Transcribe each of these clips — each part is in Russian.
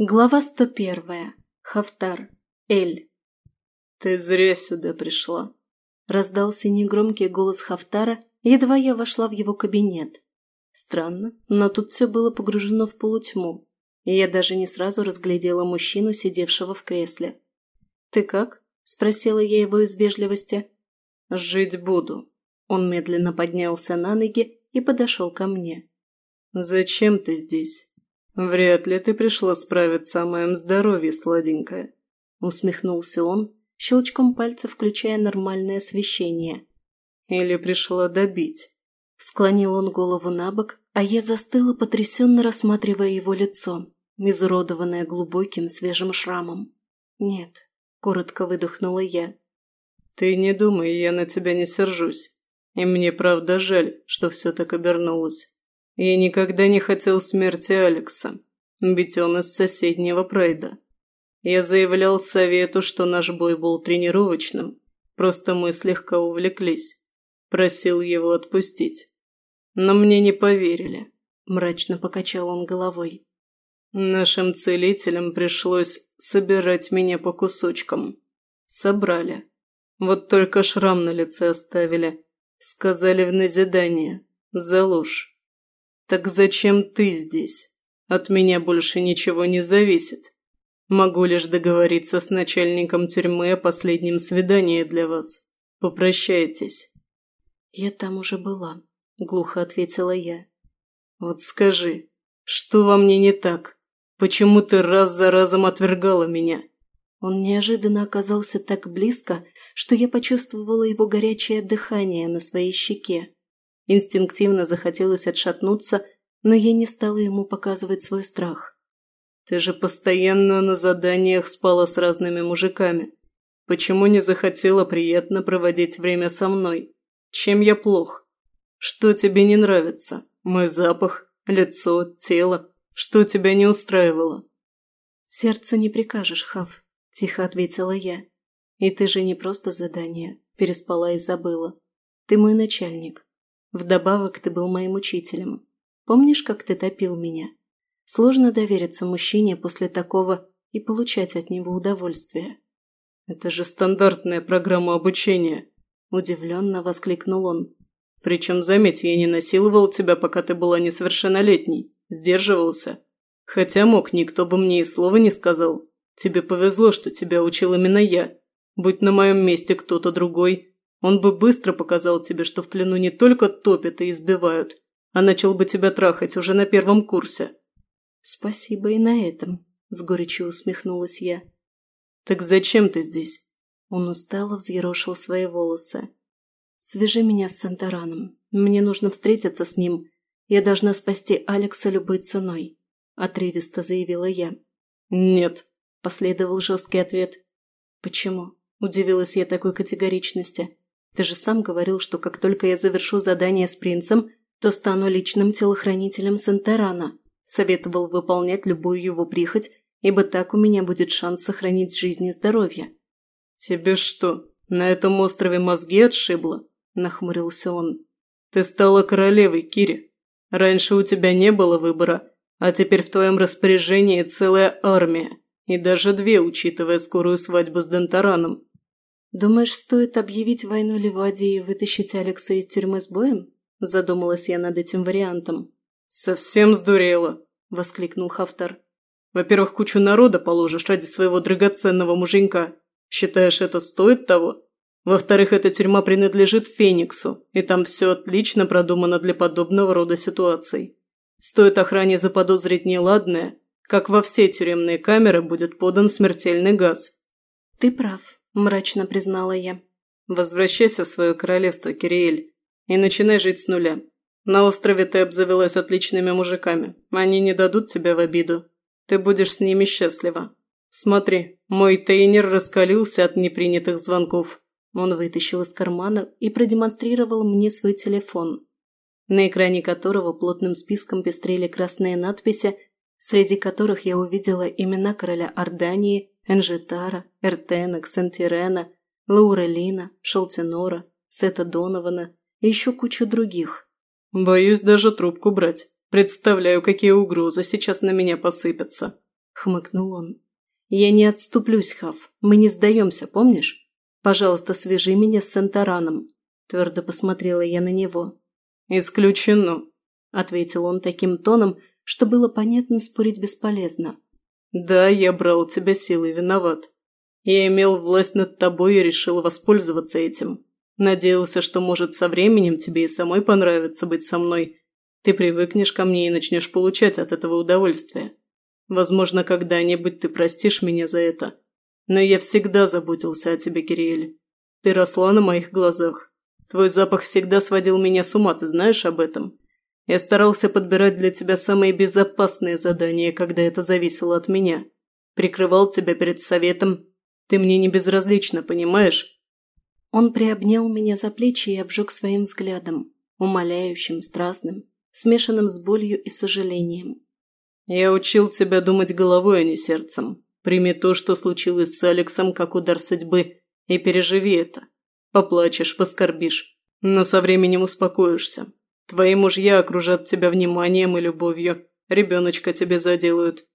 Глава 101. Хафтар. Эль. «Ты зря сюда пришла», – раздался негромкий голос Хафтара, едва я вошла в его кабинет. Странно, но тут все было погружено в полутьму, и я даже не сразу разглядела мужчину, сидевшего в кресле. «Ты как?» – спросила я его из вежливости. «Жить буду». Он медленно поднялся на ноги и подошел ко мне. «Зачем ты здесь?» «Вряд ли ты пришла справиться о моем здоровье, сладенькая», — усмехнулся он, щелчком пальца включая нормальное освещение. «Или пришла добить?» Склонил он голову на бок, а я застыла, потрясенно рассматривая его лицо, изуродованное глубоким свежим шрамом. «Нет», — коротко выдохнула я. «Ты не думай, я на тебя не сержусь. И мне правда жаль, что все так обернулось. Я никогда не хотел смерти Алекса, ведь он из соседнего прайда. Я заявлял совету, что наш бой был тренировочным, просто мы слегка увлеклись. Просил его отпустить. Но мне не поверили. Мрачно покачал он головой. Нашим целителям пришлось собирать меня по кусочкам. Собрали. Вот только шрам на лице оставили. Сказали в назидание. За ложь. «Так зачем ты здесь? От меня больше ничего не зависит. Могу лишь договориться с начальником тюрьмы о последнем свидании для вас. Попрощайтесь». «Я там уже была», – глухо ответила я. «Вот скажи, что во мне не так? Почему ты раз за разом отвергала меня?» Он неожиданно оказался Инстинктивно захотелось отшатнуться, но я не стала ему показывать свой страх. «Ты же постоянно на заданиях спала с разными мужиками. Почему не захотела приятно проводить время со мной? Чем я плох? Что тебе не нравится? Мой запах, лицо, тело? Что тебя не устраивало?» «Сердцу не прикажешь, Хав», – тихо ответила я. «И ты же не просто задание, переспала и забыла. Ты мой начальник, Вдобавок ты был моим учителем. Помнишь, как ты топил меня? Сложно довериться мужчине после такого и получать от него удовольствие. Это же стандартная программа обучения, удивленно воскликнул он. Причем, заметь, я не насиловал тебя, пока ты была несовершеннолетней, сдерживался. Хотя мог, никто бы мне и слова не сказал. Тебе повезло, что тебя учил именно я. Будь на моем месте кто-то другой, он бы быстро показал тебе, что в плену не только топят и избивают, а начал бы тебя трахать уже на первом курсе». «Спасибо и на этом», – с горечью усмехнулась я. «Так зачем ты здесь?» Он устало взъерошил свои волосы. «Свяжи меня с Сантараном. Мне нужно встретиться с ним. Я должна спасти Алекса любой ценой», – отрывисто заявила я. «Нет», – последовал жесткий ответ. «Почему?» – удивилась я такой категоричности. Ты же сам говорил, что как только я завершу задание с принцем, то стану личным телохранителем Сентерана. Советовал выполнять любую его прихоть, ибо так у меня будет шанс сохранить жизнь и здоровье. «Тебе что, на этом острове мозги отшибло?» – нахмурился он. «Ты стала королевой, Кири. Раньше у тебя не было выбора, а теперь в твоем распоряжении целая армия, и даже две, учитывая скорую свадьбу с Дентараном. «Думаешь, стоит объявить войну Ливадии и вытащить Алекса из тюрьмы с боем?» Задумалась я над этим вариантом. «Совсем сдурела!» – воскликнул Хафтар. «Во-первых, кучу народа положишь ради своего драгоценного муженька. Считаешь, это стоит того? Во-вторых, эта тюрьма принадлежит Фениксу, и там все отлично продумано для подобного рода ситуаций. Стоит охране заподозрить неладное, как во все тюремные камеры будет подан смертельный газ». «Ты прав», – мрачно признала я. «Возвращайся в свое королевство, Кириэль, и начинай жить с нуля. На острове ты обзавелась отличными мужиками. Они не дадут тебя в обиду. Ты будешь с ними счастлива. Смотри, мой тейнер раскалился от непринятых звонков». Он вытащил из кармана и продемонстрировал мне свой телефон, на экране которого плотным списком пестрели красные надписи, среди которых я увидела имена короля Ордании Энжетара, Эртена, Ксентерена, Лаурелина, Шелтинора, Сета Донована и еще кучу других. «Боюсь даже трубку брать. Представляю, какие угрозы сейчас на меня посыпятся», — хмыкнул он. «Я не отступлюсь, Хав. Мы не сдаемся, помнишь? Пожалуйста, свяжи меня с Сентараном», — твердо посмотрела я на него. «Исключено», — ответил он таким тоном, что было понятно спорить бесполезно. Да, я брал у тебя силой, виноват. Я имел власть над тобой и решил воспользоваться этим. Надеялся, что, может, со временем тебе и самой понравится быть со мной. Ты привыкнешь ко мне и начнешь получать от этого удовольствие. Возможно, когда-нибудь ты простишь меня за это. Но я всегда заботился о тебе, Кириэль. Ты росла на моих глазах. Твой запах всегда сводил меня с ума, ты знаешь об этом? Я старался подбирать для тебя самые безопасные задания, когда это зависело от меня. Прикрывал тебя перед советом. Ты мне не безразлична, понимаешь?» Он приобнял меня за плечи и обжег своим взглядом, умоляющим, страстным, смешанным с болью и сожалением. «Я учил тебя думать головой, а не сердцем. Прими то, что случилось с Алексом, как удар судьбы, и переживи это. Поплачешь, поскорбишь, но со временем успокоишься. Твои мужья окружат тебя вниманием и любовью. Ребеночка тебе заделают.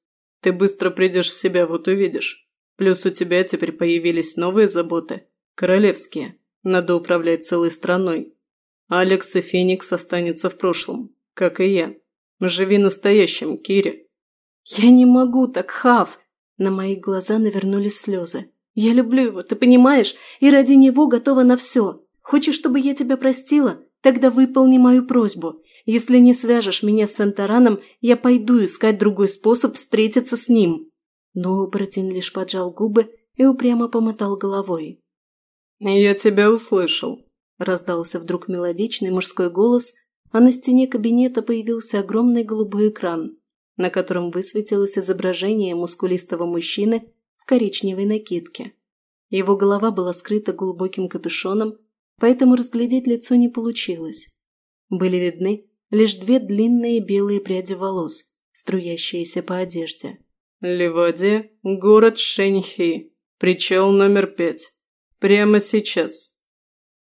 Ты быстро придешь в себя, вот увидишь. Плюс у тебя теперь появились новые заботы. Королевские. Надо управлять целой страной. Алекс и Феникс останется в прошлом, как и я. Живи настоящим, Кири. Я не могу так, Хав. На мои глаза навернулись слезы. Я люблю его, ты понимаешь? И ради него готова на все. Хочешь, чтобы я тебя простила? Тогда выполни мою просьбу. Если не свяжешь меня с Сантараном, я пойду искать другой способ встретиться с ним». Но Братин лишь поджал губы и упрямо помотал головой. «Я тебя услышал», – раздался вдруг мелодичный мужской голос, а на стене кабинета появился огромный голубой экран, на котором высветилось изображение мускулистого мужчины в коричневой накидке. Его голова была скрыта глубоким капюшоном, поэтому разглядеть лицо не получилось. Были видны лишь две длинные белые пряди волос, струящиеся по одежде. «Ливадия, город Шеньхи, причал номер пять. Прямо сейчас».